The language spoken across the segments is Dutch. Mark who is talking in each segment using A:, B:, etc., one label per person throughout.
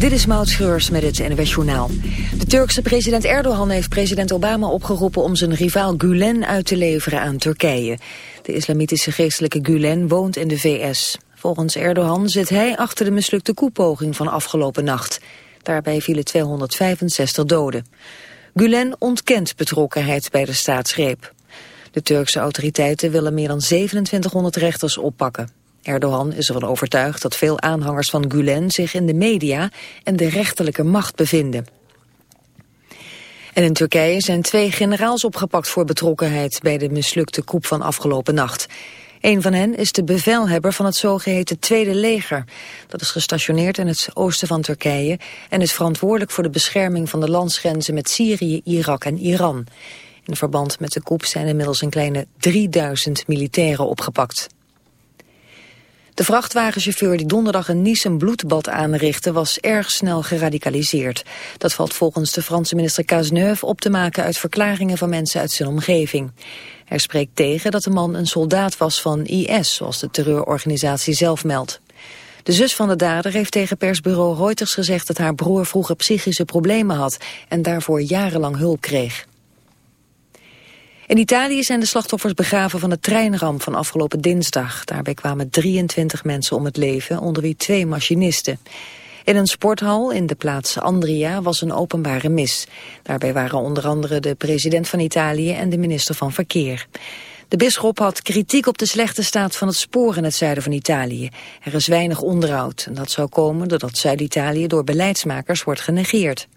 A: Dit is Maud Schreurs met het NWS Journaal. De Turkse president Erdogan heeft president Obama opgeroepen om zijn rivaal Gulen uit te leveren aan Turkije. De islamitische geestelijke Gulen woont in de VS. Volgens Erdogan zit hij achter de mislukte koepoging van afgelopen nacht. Daarbij vielen 265 doden. Gulen ontkent betrokkenheid bij de staatsgreep. De Turkse autoriteiten willen meer dan 2700 rechters oppakken. Erdogan is ervan overtuigd dat veel aanhangers van Gulen zich in de media en de rechterlijke macht bevinden. En in Turkije zijn twee generaals opgepakt voor betrokkenheid bij de mislukte coup van afgelopen nacht. Een van hen is de bevelhebber van het zogeheten Tweede Leger. Dat is gestationeerd in het oosten van Turkije en is verantwoordelijk voor de bescherming van de landsgrenzen met Syrië, Irak en Iran. In verband met de coup zijn inmiddels een kleine 3000 militairen opgepakt. De vrachtwagenchauffeur die donderdag in Nice een bloedbad aanrichtte... was erg snel geradicaliseerd. Dat valt volgens de Franse minister Cazeneuve op te maken... uit verklaringen van mensen uit zijn omgeving. Er spreekt tegen dat de man een soldaat was van IS... zoals de terreurorganisatie zelf meldt. De zus van de dader heeft tegen persbureau Reuters gezegd... dat haar broer vroeger psychische problemen had... en daarvoor jarenlang hulp kreeg. In Italië zijn de slachtoffers begraven van de treinramp van afgelopen dinsdag. Daarbij kwamen 23 mensen om het leven, onder wie twee machinisten. In een sporthal in de plaats Andria was een openbare mis. Daarbij waren onder andere de president van Italië en de minister van Verkeer. De bisschop had kritiek op de slechte staat van het spoor in het zuiden van Italië. Er is weinig onderhoud en dat zou komen doordat Zuid-Italië door beleidsmakers wordt genegeerd.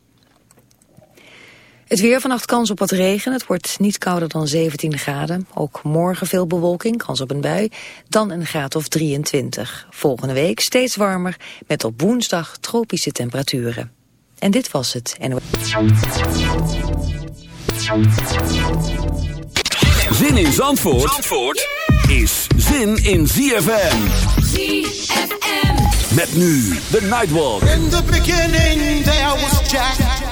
A: Het weer vannacht kans op wat regen. Het wordt niet kouder dan 17 graden. Ook morgen veel bewolking, kans op een bui. Dan een graad of 23. Volgende week steeds warmer met op woensdag tropische temperaturen. En dit was het.
B: Zin in Zandvoort, Zandvoort is zin in ZFM. Met nu de Nightwalk.
C: In the beginning there was Jack.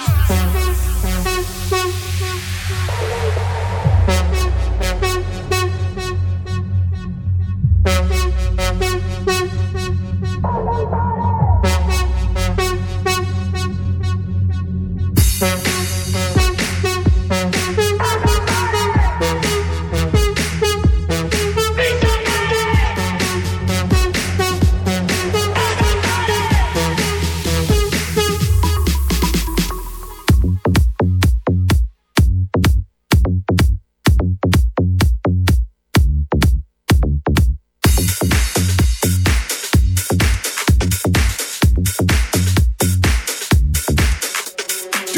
C: Thank you.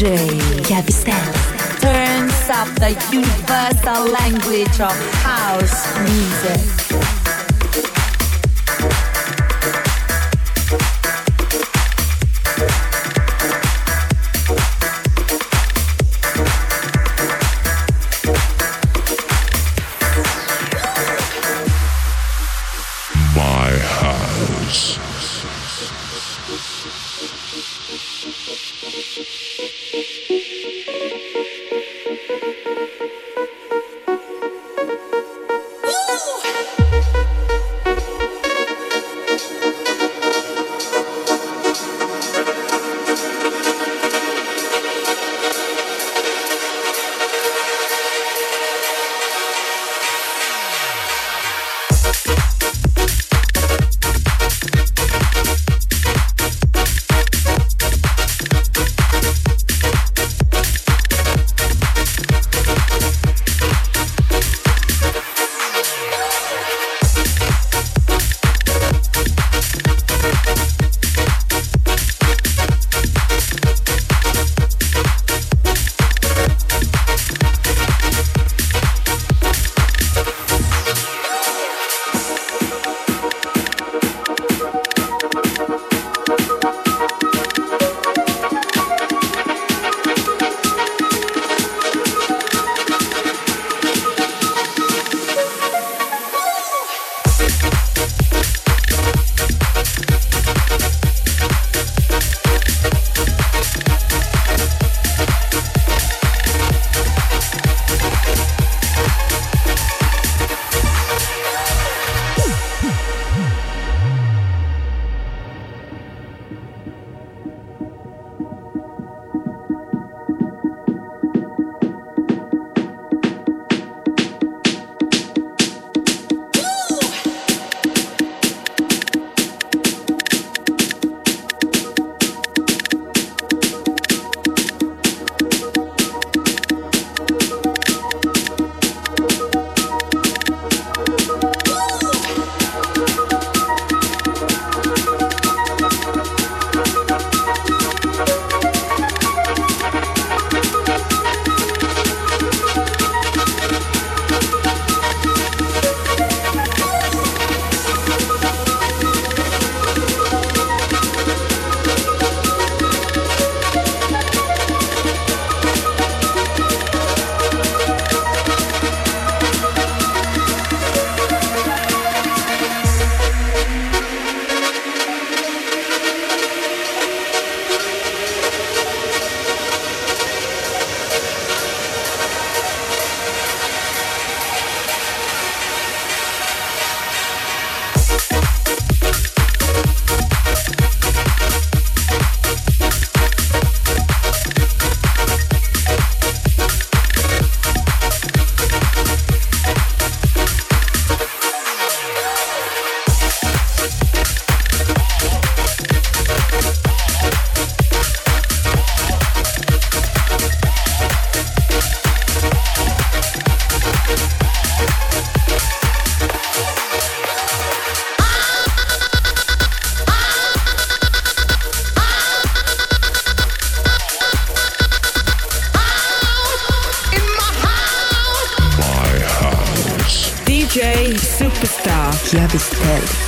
C: DJ Cavistel turns up the universal language of
D: house music. Chiavistelli.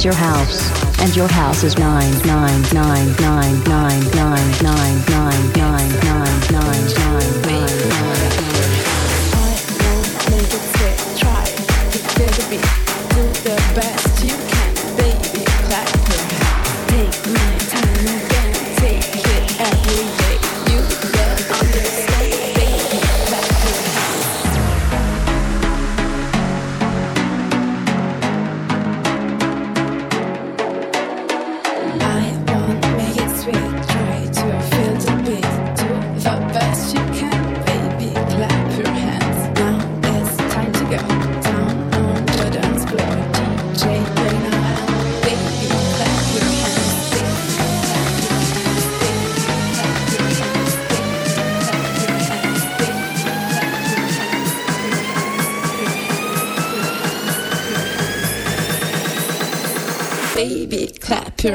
E: is
F: your
G: house, and your house is nine nine nine nine nine nine nine nine nine nine nine nine nine nine.
H: I will make it fit. Try to the beat. Do the best you.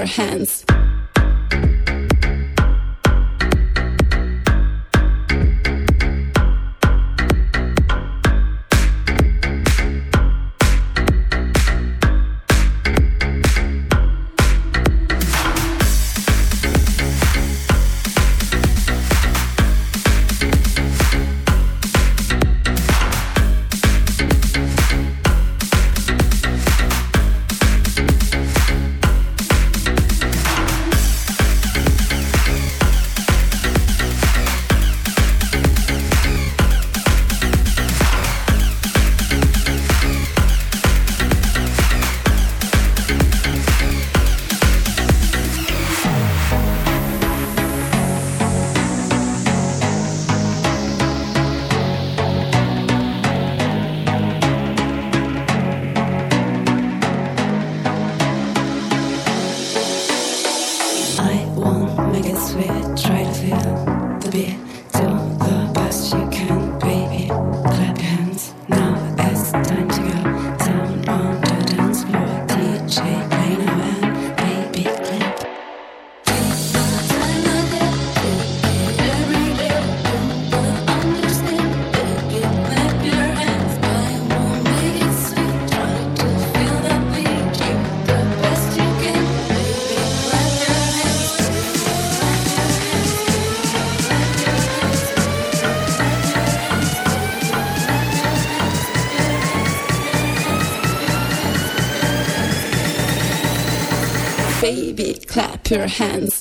H: hands. your hands.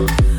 I: down.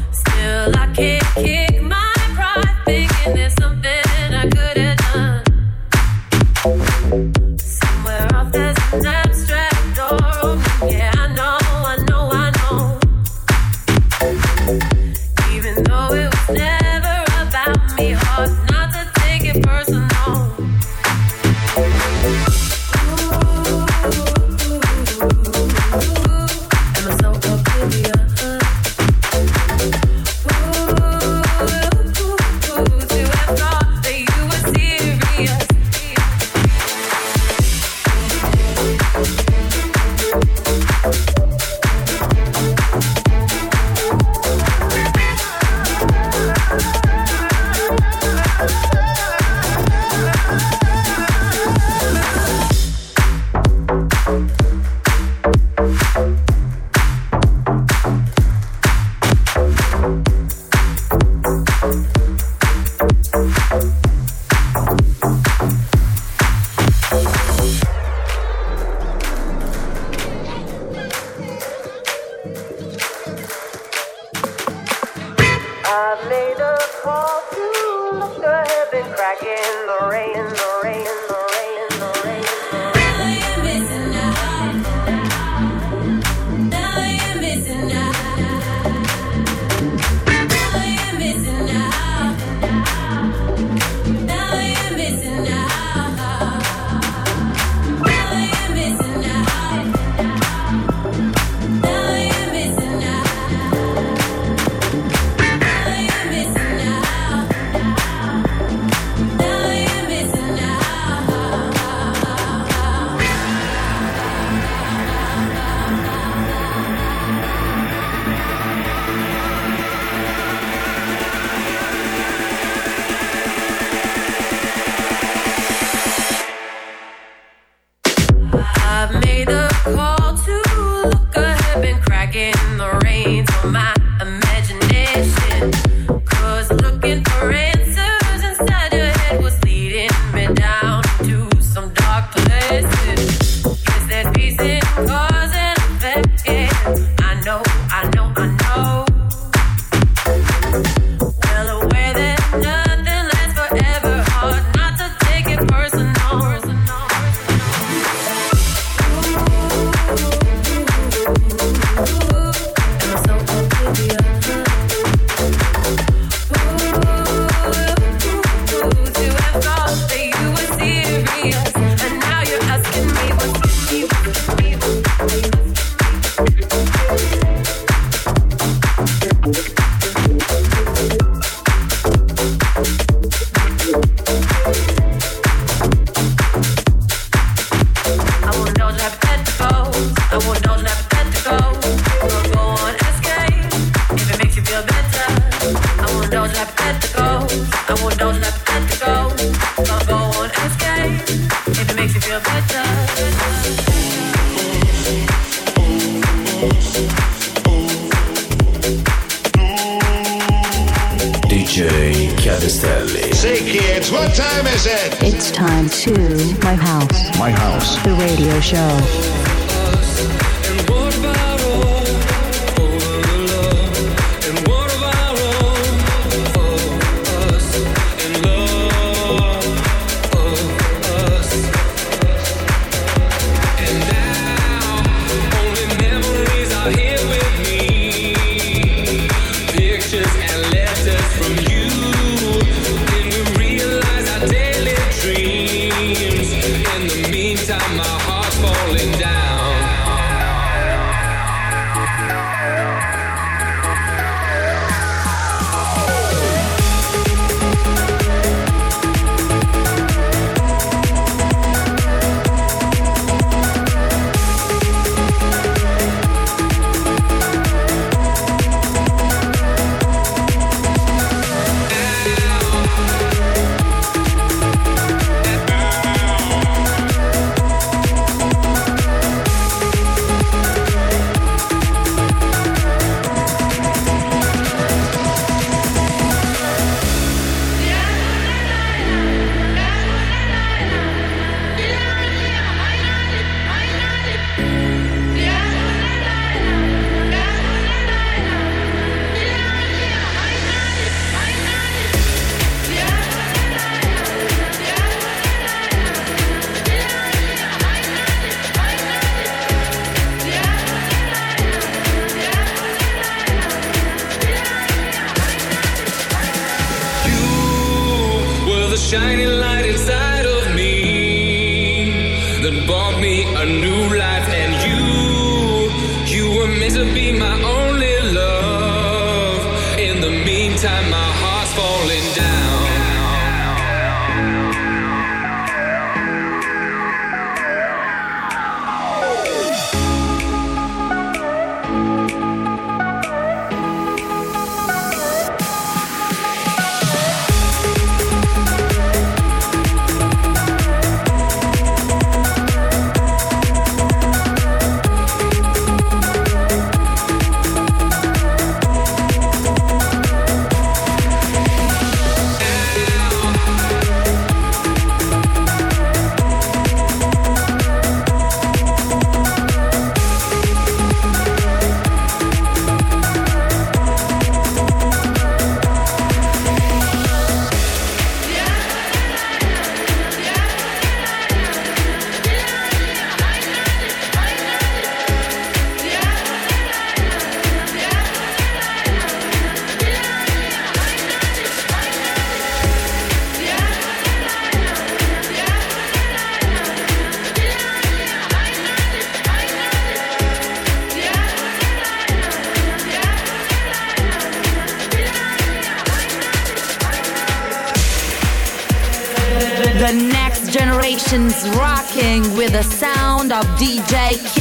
J: Take.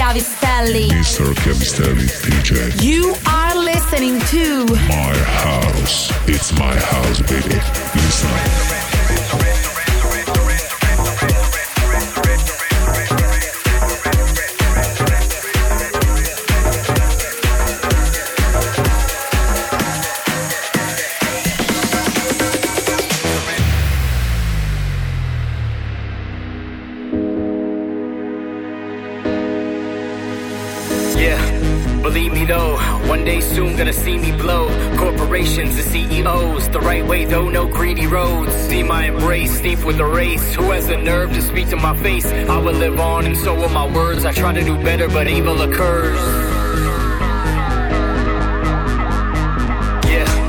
K: corporations the CEOs. The right way though, no greedy roads. See my embrace, deep with the race. Who has the nerve to speak to my face? I will live on and so will my words. I try to do better, but evil occurs.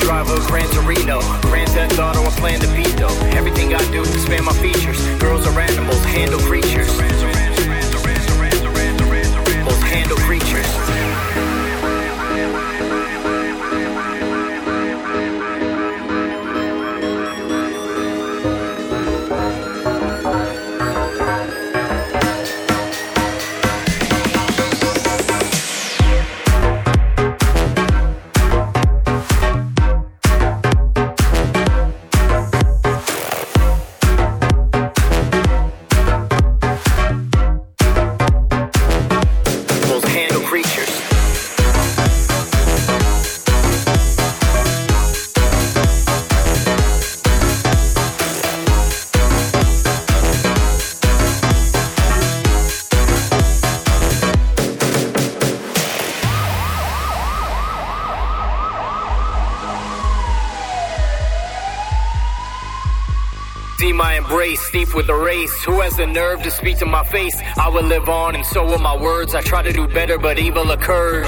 K: drive a Gran Torino. Grand Theft Auto, I plan to be though. Everything I do, expand my features. Girls are animals, handle creatures. with the race. Who has the nerve to speak to my face? I will live on, and so will my words. I try to do better, but evil occurs.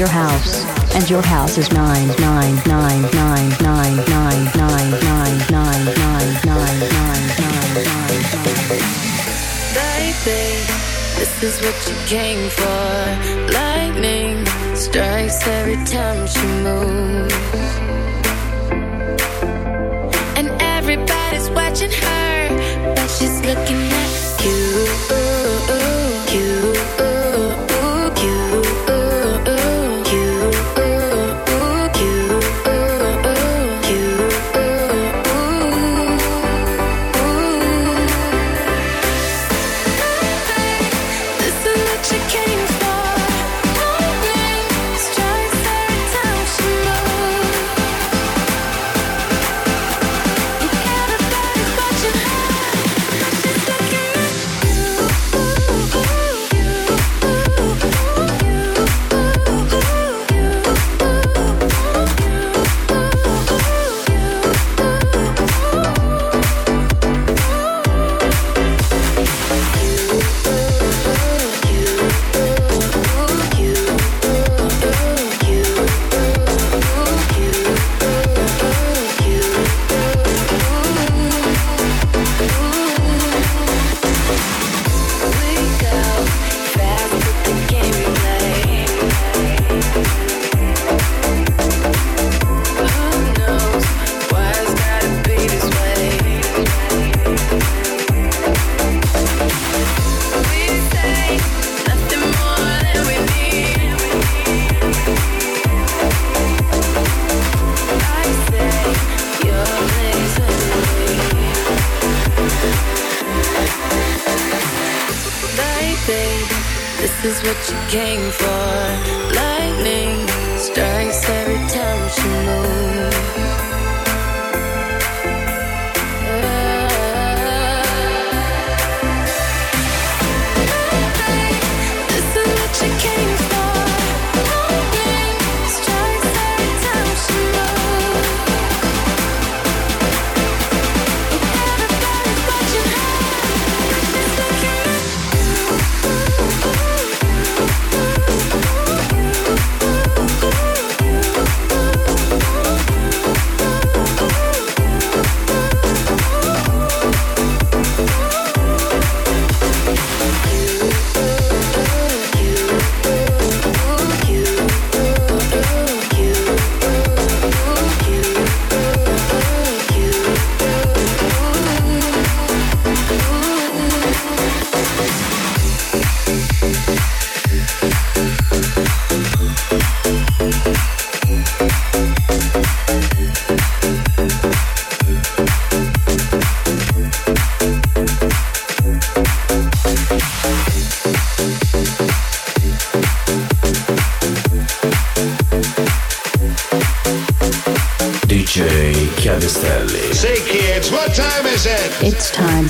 L: your house.